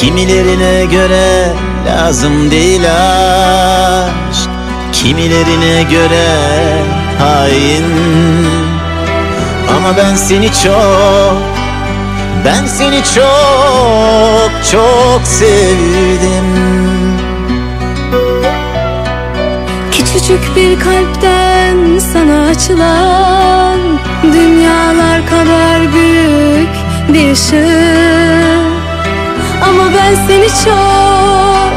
Kimilerine göre lazım değil aşk. Kimilerine göre hain. Ama ben seni çok Ben seni çok çok sevdim. Küçücük bir kalpten sana açılan Dünyalar kadar büyük bir ışık ben seni çok,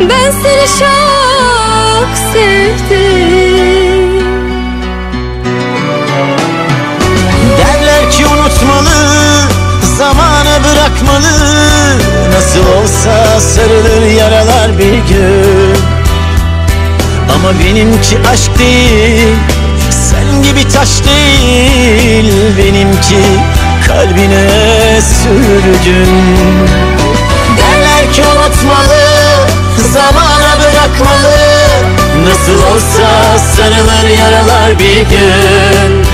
ben seni çok sevdim. Derler ki unutmalı Zamana bırakmalı. Nasıl olsa sarılır yaralar bir gün. Ama benimki aşk değil Sen gibi taş değil. Benimki kalbine sürgün Nasıl olsa sarılır yaralar bir gün.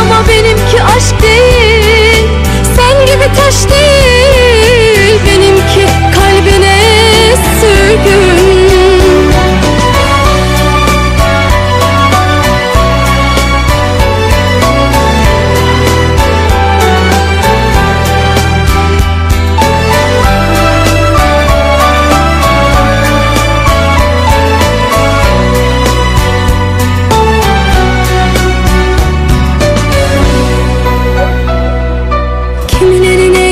Ama benimki aşk değil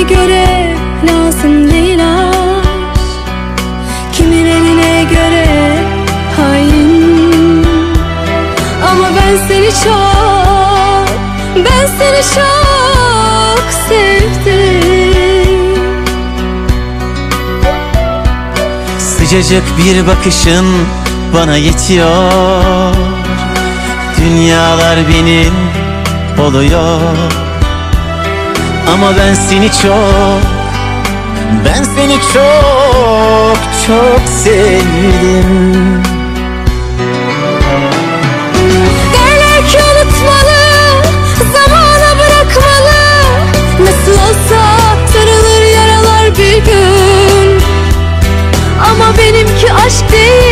göre lazım aşk. Kimilerine göre hain. Ama ben seni çok, ben seni çok sevdim. Sıcacık bir bakışın bana yetiyor. Dünyalar benim oluyor Ama ben seni çok Ben seni çok çok sevdim. Derler ki unutmalı, zamana bırakmalı. Nasıl olsa sarılır yaralar bir gün. Ama benimki aşk değil,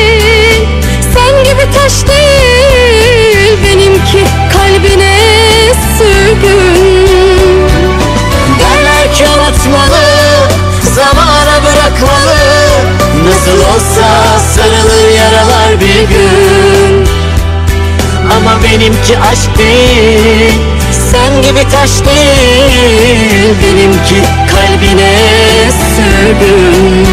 olsa sarılır yaralar bir gün. Ama benimki aşk değil Sen gibi taş değil. Benimki kalbine sürgün